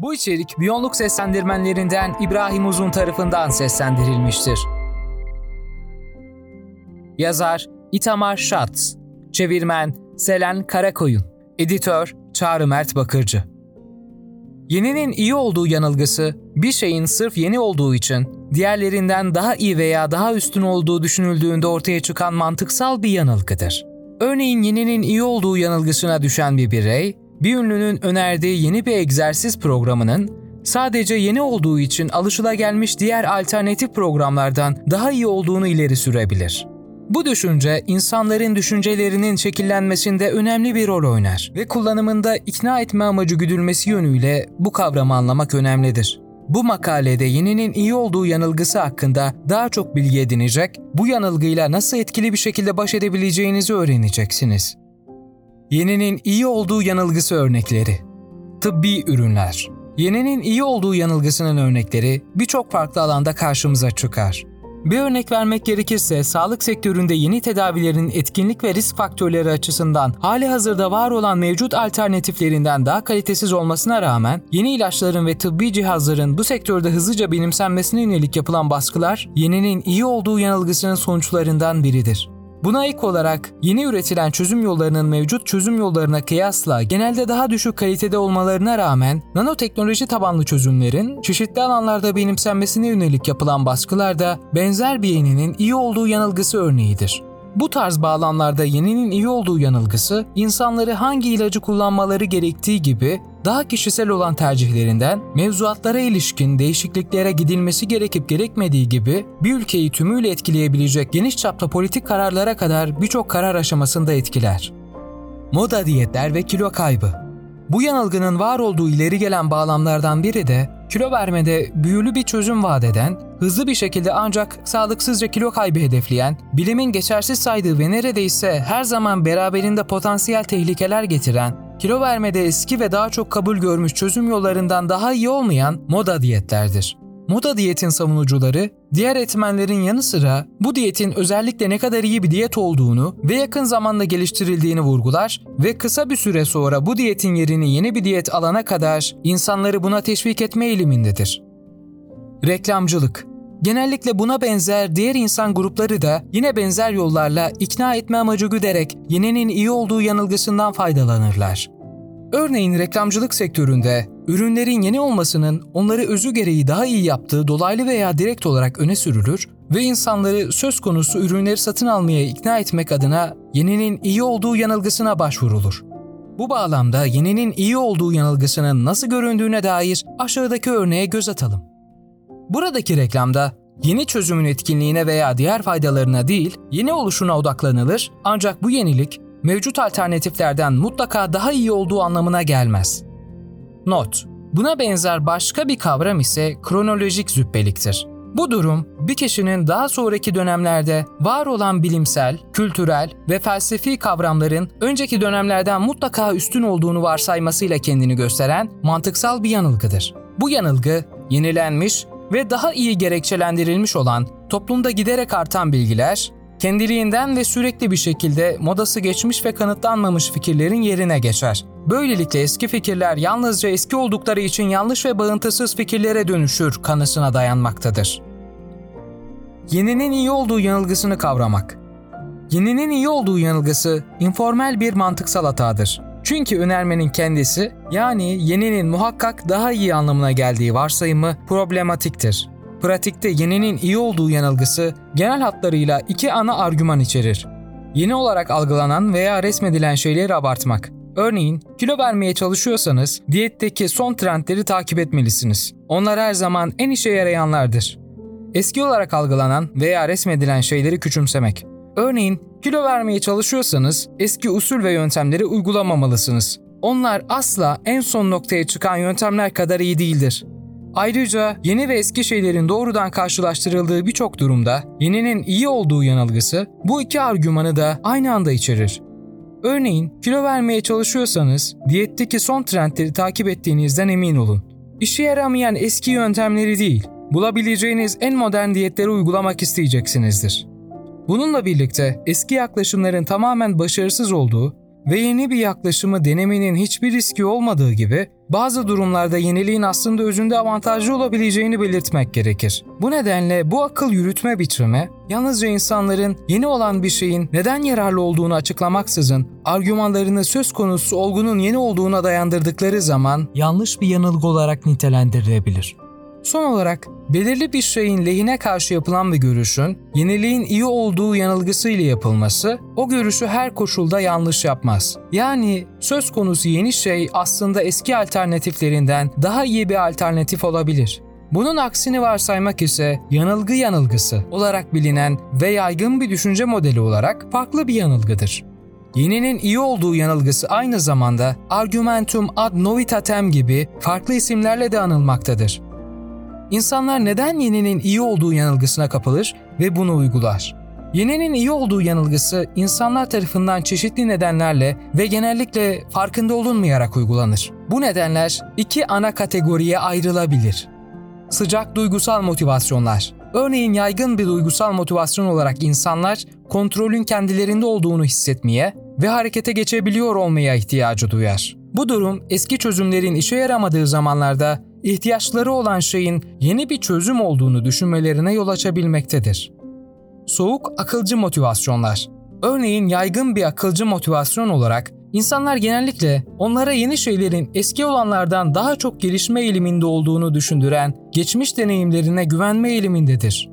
Bu içerik Biyonluk seslendirmenlerinden İbrahim Uzun tarafından seslendirilmiştir. Yazar İtamar Şats Çevirmen Selen Karakoyun Editör Çağrı Mert Bakırcı Yeninin iyi olduğu yanılgısı, bir şeyin sırf yeni olduğu için diğerlerinden daha iyi veya daha üstün olduğu düşünüldüğünde ortaya çıkan mantıksal bir yanılgıdır. Örneğin yeninin iyi olduğu yanılgısına düşen bir birey, bir ünlünün önerdiği yeni bir egzersiz programının sadece yeni olduğu için alışılagelmiş diğer alternatif programlardan daha iyi olduğunu ileri sürebilir. Bu düşünce insanların düşüncelerinin şekillenmesinde önemli bir rol oynar ve kullanımında ikna etme amacı güdülmesi yönüyle bu kavramı anlamak önemlidir. Bu makalede yeninin iyi olduğu yanılgısı hakkında daha çok bilgi edinecek, bu yanılgıyla nasıl etkili bir şekilde baş edebileceğinizi öğreneceksiniz. Yeninin iyi olduğu yanılgısı örnekleri Tıbbi ürünler Yeninin iyi olduğu yanılgısının örnekleri birçok farklı alanda karşımıza çıkar. Bir örnek vermek gerekirse sağlık sektöründe yeni tedavilerin etkinlik ve risk faktörleri açısından hali hazırda var olan mevcut alternatiflerinden daha kalitesiz olmasına rağmen yeni ilaçların ve tıbbi cihazların bu sektörde hızlıca benimsenmesine yönelik yapılan baskılar yeninin iyi olduğu yanılgısının sonuçlarından biridir. Buna ek olarak yeni üretilen çözüm yollarının mevcut çözüm yollarına kıyasla genelde daha düşük kalitede olmalarına rağmen nanoteknoloji tabanlı çözümlerin çeşitli alanlarda benimsenmesine yönelik yapılan baskılar da benzer bir yeninin iyi olduğu yanılgısı örneğidir. Bu tarz bağlamlarda yeninin iyi olduğu yanılgısı, insanları hangi ilacı kullanmaları gerektiği gibi daha kişisel olan tercihlerinden mevzuatlara ilişkin değişikliklere gidilmesi gerekip gerekmediği gibi bir ülkeyi tümüyle etkileyebilecek geniş çapta politik kararlara kadar birçok karar aşamasında etkiler. Moda diyetler ve kilo kaybı bu yanılgının var olduğu ileri gelen bağlamlardan biri de kilo vermede büyülü bir çözüm vaat eden, hızlı bir şekilde ancak sağlıksızca kilo kaybı hedefleyen, bilimin geçersiz saydığı ve neredeyse her zaman beraberinde potansiyel tehlikeler getiren, kilo vermede eski ve daha çok kabul görmüş çözüm yollarından daha iyi olmayan moda diyetlerdir. Moda diyetin savunucuları, diğer etmenlerin yanı sıra bu diyetin özellikle ne kadar iyi bir diyet olduğunu ve yakın zamanda geliştirildiğini vurgular ve kısa bir süre sonra bu diyetin yerini yeni bir diyet alana kadar insanları buna teşvik etme eğilimindedir. Reklamcılık Genellikle buna benzer diğer insan grupları da yine benzer yollarla ikna etme amacı güderek yeninin iyi olduğu yanılgısından faydalanırlar. Örneğin reklamcılık sektöründe ürünlerin yeni olmasının onları özü gereği daha iyi yaptığı dolaylı veya direkt olarak öne sürülür ve insanları söz konusu ürünleri satın almaya ikna etmek adına yeninin iyi olduğu yanılgısına başvurulur. Bu bağlamda yeninin iyi olduğu yanılgısının nasıl göründüğüne dair aşağıdaki örneğe göz atalım. Buradaki reklamda yeni çözümün etkinliğine veya diğer faydalarına değil, yeni oluşuna odaklanılır ancak bu yenilik mevcut alternatiflerden mutlaka daha iyi olduğu anlamına gelmez. Not: Buna benzer başka bir kavram ise kronolojik züppeliktir. Bu durum bir kişinin daha sonraki dönemlerde var olan bilimsel, kültürel ve felsefi kavramların önceki dönemlerden mutlaka üstün olduğunu varsaymasıyla kendini gösteren mantıksal bir yanılgıdır. Bu yanılgı yenilenmiş ve daha iyi gerekçelendirilmiş olan toplumda giderek artan bilgiler, kendiliğinden ve sürekli bir şekilde modası geçmiş ve kanıtlanmamış fikirlerin yerine geçer. Böylelikle eski fikirler yalnızca eski oldukları için yanlış ve bağıntısız fikirlere dönüşür kanısına dayanmaktadır. Yeninin iyi olduğu yanılgısını kavramak Yeninin iyi olduğu yanılgısı informal bir mantıksal hatadır. Çünkü önermenin kendisi yani yeninin muhakkak daha iyi anlamına geldiği varsayımı problematiktir. Pratikte yeninin iyi olduğu yanılgısı genel hatlarıyla iki ana argüman içerir. Yeni olarak algılanan veya resmedilen şeyleri abartmak. Örneğin kilo vermeye çalışıyorsanız diyetteki son trendleri takip etmelisiniz. Onlar her zaman en işe yarayanlardır. Eski olarak algılanan veya resmedilen şeyleri küçümsemek. Örneğin kilo vermeye çalışıyorsanız eski usul ve yöntemleri uygulamamalısınız. Onlar asla en son noktaya çıkan yöntemler kadar iyi değildir. Ayrıca yeni ve eski şeylerin doğrudan karşılaştırıldığı birçok durumda yeninin iyi olduğu yanılgısı bu iki argümanı da aynı anda içerir. Örneğin kilo vermeye çalışıyorsanız diyetteki son trendleri takip ettiğinizden emin olun. İşe yaramayan eski yöntemleri değil, bulabileceğiniz en modern diyetleri uygulamak isteyeceksinizdir. Bununla birlikte eski yaklaşımların tamamen başarısız olduğu ve yeni bir yaklaşımı denemenin hiçbir riski olmadığı gibi bazı durumlarda yeniliğin aslında özünde avantajlı olabileceğini belirtmek gerekir. Bu nedenle bu akıl yürütme biçimi yalnızca insanların yeni olan bir şeyin neden yararlı olduğunu açıklamaksızın argümanlarını söz konusu olgunun yeni olduğuna dayandırdıkları zaman yanlış bir yanılgı olarak nitelendirilebilir. Son olarak belirli bir şeyin lehine karşı yapılan bir görüşün yeniliğin iyi olduğu yanılgısıyla yapılması o görüşü her koşulda yanlış yapmaz. Yani söz konusu yeni şey aslında eski alternatiflerinden daha iyi bir alternatif olabilir. Bunun aksini varsaymak ise yanılgı yanılgısı olarak bilinen ve yaygın bir düşünce modeli olarak farklı bir yanılgıdır. Yeninin iyi olduğu yanılgısı aynı zamanda argumentum ad novitatem gibi farklı isimlerle de anılmaktadır. İnsanlar neden yeninin iyi olduğu yanılgısına kapılır ve bunu uygular? Yeninin iyi olduğu yanılgısı insanlar tarafından çeşitli nedenlerle ve genellikle farkında olunmayarak uygulanır. Bu nedenler iki ana kategoriye ayrılabilir. Sıcak duygusal motivasyonlar. Örneğin yaygın bir duygusal motivasyon olarak insanlar kontrolün kendilerinde olduğunu hissetmeye ve harekete geçebiliyor olmaya ihtiyacı duyar. Bu durum eski çözümlerin işe yaramadığı zamanlarda ihtiyaçları olan şeyin yeni bir çözüm olduğunu düşünmelerine yol açabilmektedir. Soğuk akılcı motivasyonlar. Örneğin yaygın bir akılcı motivasyon olarak insanlar genellikle onlara yeni şeylerin eski olanlardan daha çok gelişme eğiliminde olduğunu düşündüren geçmiş deneyimlerine güvenme eğilimindedir.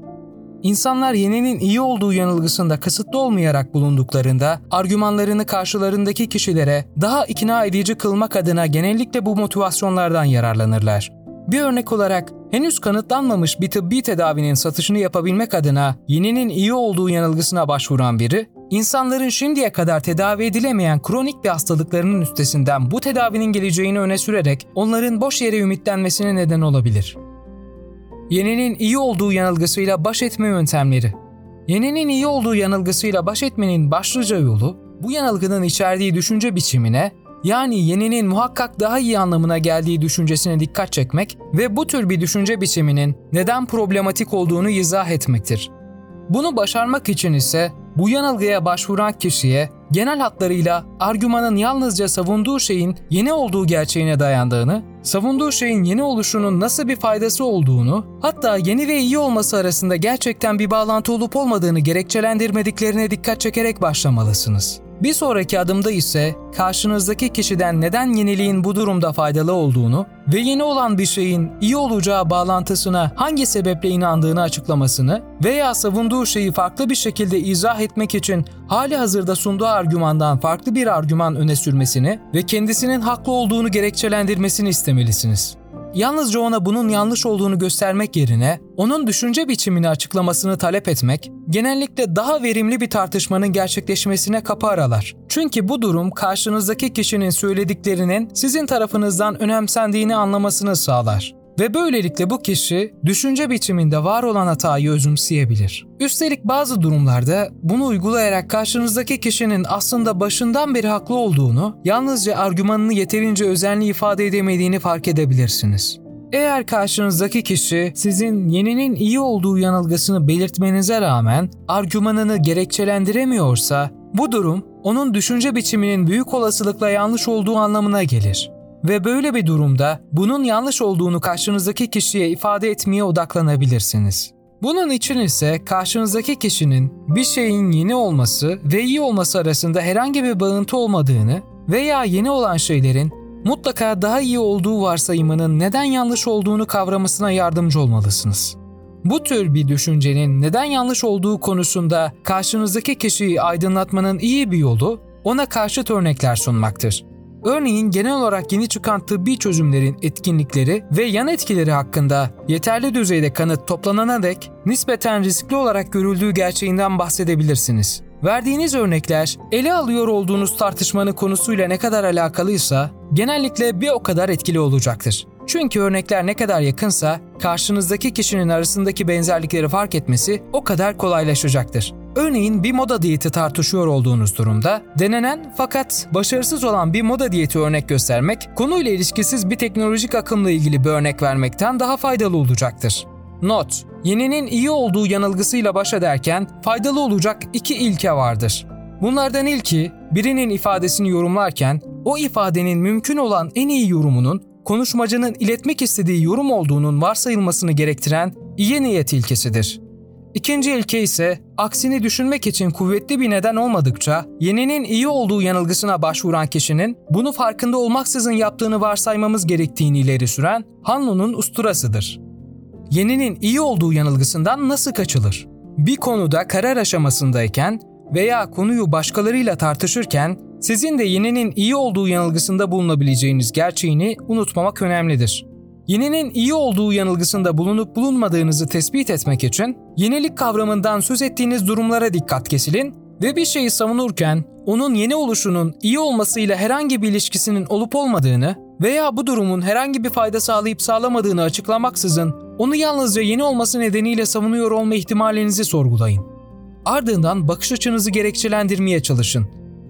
İnsanlar yeninin iyi olduğu yanılgısında kısıtlı olmayarak bulunduklarında argümanlarını karşılarındaki kişilere daha ikna edici kılmak adına genellikle bu motivasyonlardan yararlanırlar. Bir örnek olarak henüz kanıtlanmamış bir tıbbi tedavinin satışını yapabilmek adına yeninin iyi olduğu yanılgısına başvuran biri, insanların şimdiye kadar tedavi edilemeyen kronik bir hastalıklarının üstesinden bu tedavinin geleceğini öne sürerek onların boş yere ümitlenmesine neden olabilir. Yeninin iyi olduğu yanılgısıyla baş etme yöntemleri Yeninin iyi olduğu yanılgısıyla baş etmenin başlıca yolu, bu yanılgının içerdiği düşünce biçimine yani yeninin muhakkak daha iyi anlamına geldiği düşüncesine dikkat çekmek ve bu tür bir düşünce biçiminin neden problematik olduğunu izah etmektir. Bunu başarmak için ise bu yanılgıya başvuran kişiye genel hatlarıyla argümanın yalnızca savunduğu şeyin yeni olduğu gerçeğine dayandığını, savunduğu şeyin yeni oluşunun nasıl bir faydası olduğunu, hatta yeni ve iyi olması arasında gerçekten bir bağlantı olup olmadığını gerekçelendirmediklerine dikkat çekerek başlamalısınız. Bir sonraki adımda ise karşınızdaki kişiden neden yeniliğin bu durumda faydalı olduğunu ve yeni olan bir şeyin iyi olacağı bağlantısına hangi sebeple inandığını açıklamasını veya savunduğu şeyi farklı bir şekilde izah etmek için hali hazırda sunduğu argümandan farklı bir argüman öne sürmesini ve kendisinin haklı olduğunu gerekçelendirmesini istemelisiniz. Yalnızca ona bunun yanlış olduğunu göstermek yerine onun düşünce biçimini açıklamasını talep etmek genellikle daha verimli bir tartışmanın gerçekleşmesine kapı aralar. Çünkü bu durum karşınızdaki kişinin söylediklerinin sizin tarafınızdan önemsendiğini anlamasını sağlar ve böylelikle bu kişi düşünce biçiminde var olan hatayı özümseyebilir. Üstelik bazı durumlarda bunu uygulayarak karşınızdaki kişinin aslında başından beri haklı olduğunu, yalnızca argümanını yeterince özenli ifade edemediğini fark edebilirsiniz. Eğer karşınızdaki kişi sizin yeninin iyi olduğu yanılgısını belirtmenize rağmen argümanını gerekçelendiremiyorsa, bu durum onun düşünce biçiminin büyük olasılıkla yanlış olduğu anlamına gelir. Ve böyle bir durumda bunun yanlış olduğunu karşınızdaki kişiye ifade etmeye odaklanabilirsiniz. Bunun için ise karşınızdaki kişinin bir şeyin yeni olması ve iyi olması arasında herhangi bir bağıntı olmadığını veya yeni olan şeylerin mutlaka daha iyi olduğu varsayımının neden yanlış olduğunu kavramasına yardımcı olmalısınız. Bu tür bir düşüncenin neden yanlış olduğu konusunda karşınızdaki kişiyi aydınlatmanın iyi bir yolu ona karşıt örnekler sunmaktır. Örneğin genel olarak yeni çıkan tıbbi çözümlerin etkinlikleri ve yan etkileri hakkında yeterli düzeyde kanıt toplanana dek nispeten riskli olarak görüldüğü gerçeğinden bahsedebilirsiniz. Verdiğiniz örnekler ele alıyor olduğunuz tartışmanın konusuyla ne kadar alakalıysa genellikle bir o kadar etkili olacaktır. Çünkü örnekler ne kadar yakınsa karşınızdaki kişinin arasındaki benzerlikleri fark etmesi o kadar kolaylaşacaktır. Örneğin bir moda diyeti tartışıyor olduğunuz durumda denenen fakat başarısız olan bir moda diyeti örnek göstermek konuyla ilişkisiz bir teknolojik akımla ilgili bir örnek vermekten daha faydalı olacaktır. Not: Yeninin iyi olduğu yanılgısıyla baş ederken faydalı olacak iki ilke vardır. Bunlardan ilki birinin ifadesini yorumlarken o ifadenin mümkün olan en iyi yorumunun konuşmacının iletmek istediği yorum olduğunun varsayılmasını gerektiren iyi niyet ilkesidir. İkinci ilke ise aksini düşünmek için kuvvetli bir neden olmadıkça yeninin iyi olduğu yanılgısına başvuran kişinin bunu farkında olmaksızın yaptığını varsaymamız gerektiğini ileri süren Hanlo'nun usturasıdır. Yeninin iyi olduğu yanılgısından nasıl kaçılır? Bir konuda karar aşamasındayken veya konuyu başkalarıyla tartışırken sizin de yeninin iyi olduğu yanılgısında bulunabileceğiniz gerçeğini unutmamak önemlidir. Yeninin iyi olduğu yanılgısında bulunup bulunmadığınızı tespit etmek için yenilik kavramından söz ettiğiniz durumlara dikkat kesilin ve bir şeyi savunurken onun yeni oluşunun iyi olmasıyla herhangi bir ilişkisinin olup olmadığını veya bu durumun herhangi bir fayda sağlayıp sağlamadığını açıklamaksızın onu yalnızca yeni olması nedeniyle savunuyor olma ihtimalinizi sorgulayın. Ardından bakış açınızı gerekçelendirmeye çalışın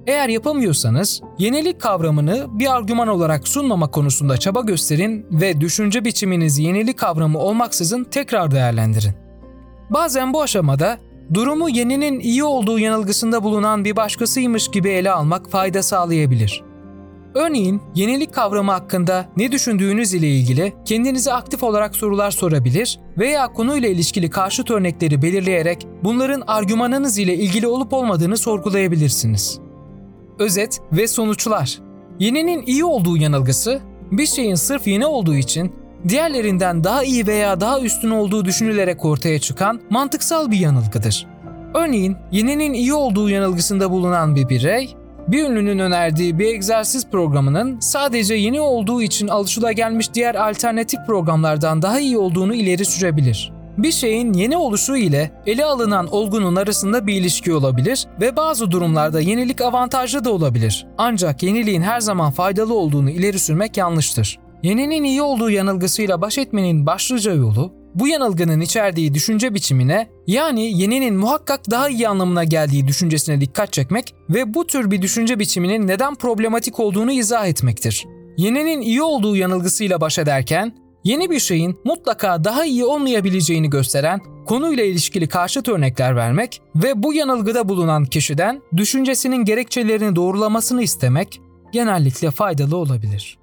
eğer yapamıyorsanız yenilik kavramını bir argüman olarak sunmama konusunda çaba gösterin ve düşünce biçiminizi yenilik kavramı olmaksızın tekrar değerlendirin. Bazen bu aşamada durumu yeninin iyi olduğu yanılgısında bulunan bir başkasıymış gibi ele almak fayda sağlayabilir. Örneğin yenilik kavramı hakkında ne düşündüğünüz ile ilgili kendinize aktif olarak sorular sorabilir veya konuyla ilişkili karşıt örnekleri belirleyerek bunların argümanınız ile ilgili olup olmadığını sorgulayabilirsiniz. Özet ve sonuçlar. Yeninin iyi olduğu yanılgısı, bir şeyin sırf yeni olduğu için diğerlerinden daha iyi veya daha üstün olduğu düşünülerek ortaya çıkan mantıksal bir yanılgıdır. Örneğin yeninin iyi olduğu yanılgısında bulunan bir birey, bir ünlünün önerdiği bir egzersiz programının sadece yeni olduğu için alışılagelmiş diğer alternatif programlardan daha iyi olduğunu ileri sürebilir. Bir şeyin yeni oluşu ile ele alınan olgunun arasında bir ilişki olabilir ve bazı durumlarda yenilik avantajlı da olabilir. Ancak yeniliğin her zaman faydalı olduğunu ileri sürmek yanlıştır. Yeninin iyi olduğu yanılgısıyla baş etmenin başlıca yolu bu yanılgının içerdiği düşünce biçimine yani yeninin muhakkak daha iyi anlamına geldiği düşüncesine dikkat çekmek ve bu tür bir düşünce biçiminin neden problematik olduğunu izah etmektir. Yeninin iyi olduğu yanılgısıyla baş ederken yeni bir şeyin mutlaka daha iyi olmayabileceğini gösteren konuyla ilişkili karşıt örnekler vermek ve bu yanılgıda bulunan kişiden düşüncesinin gerekçelerini doğrulamasını istemek genellikle faydalı olabilir.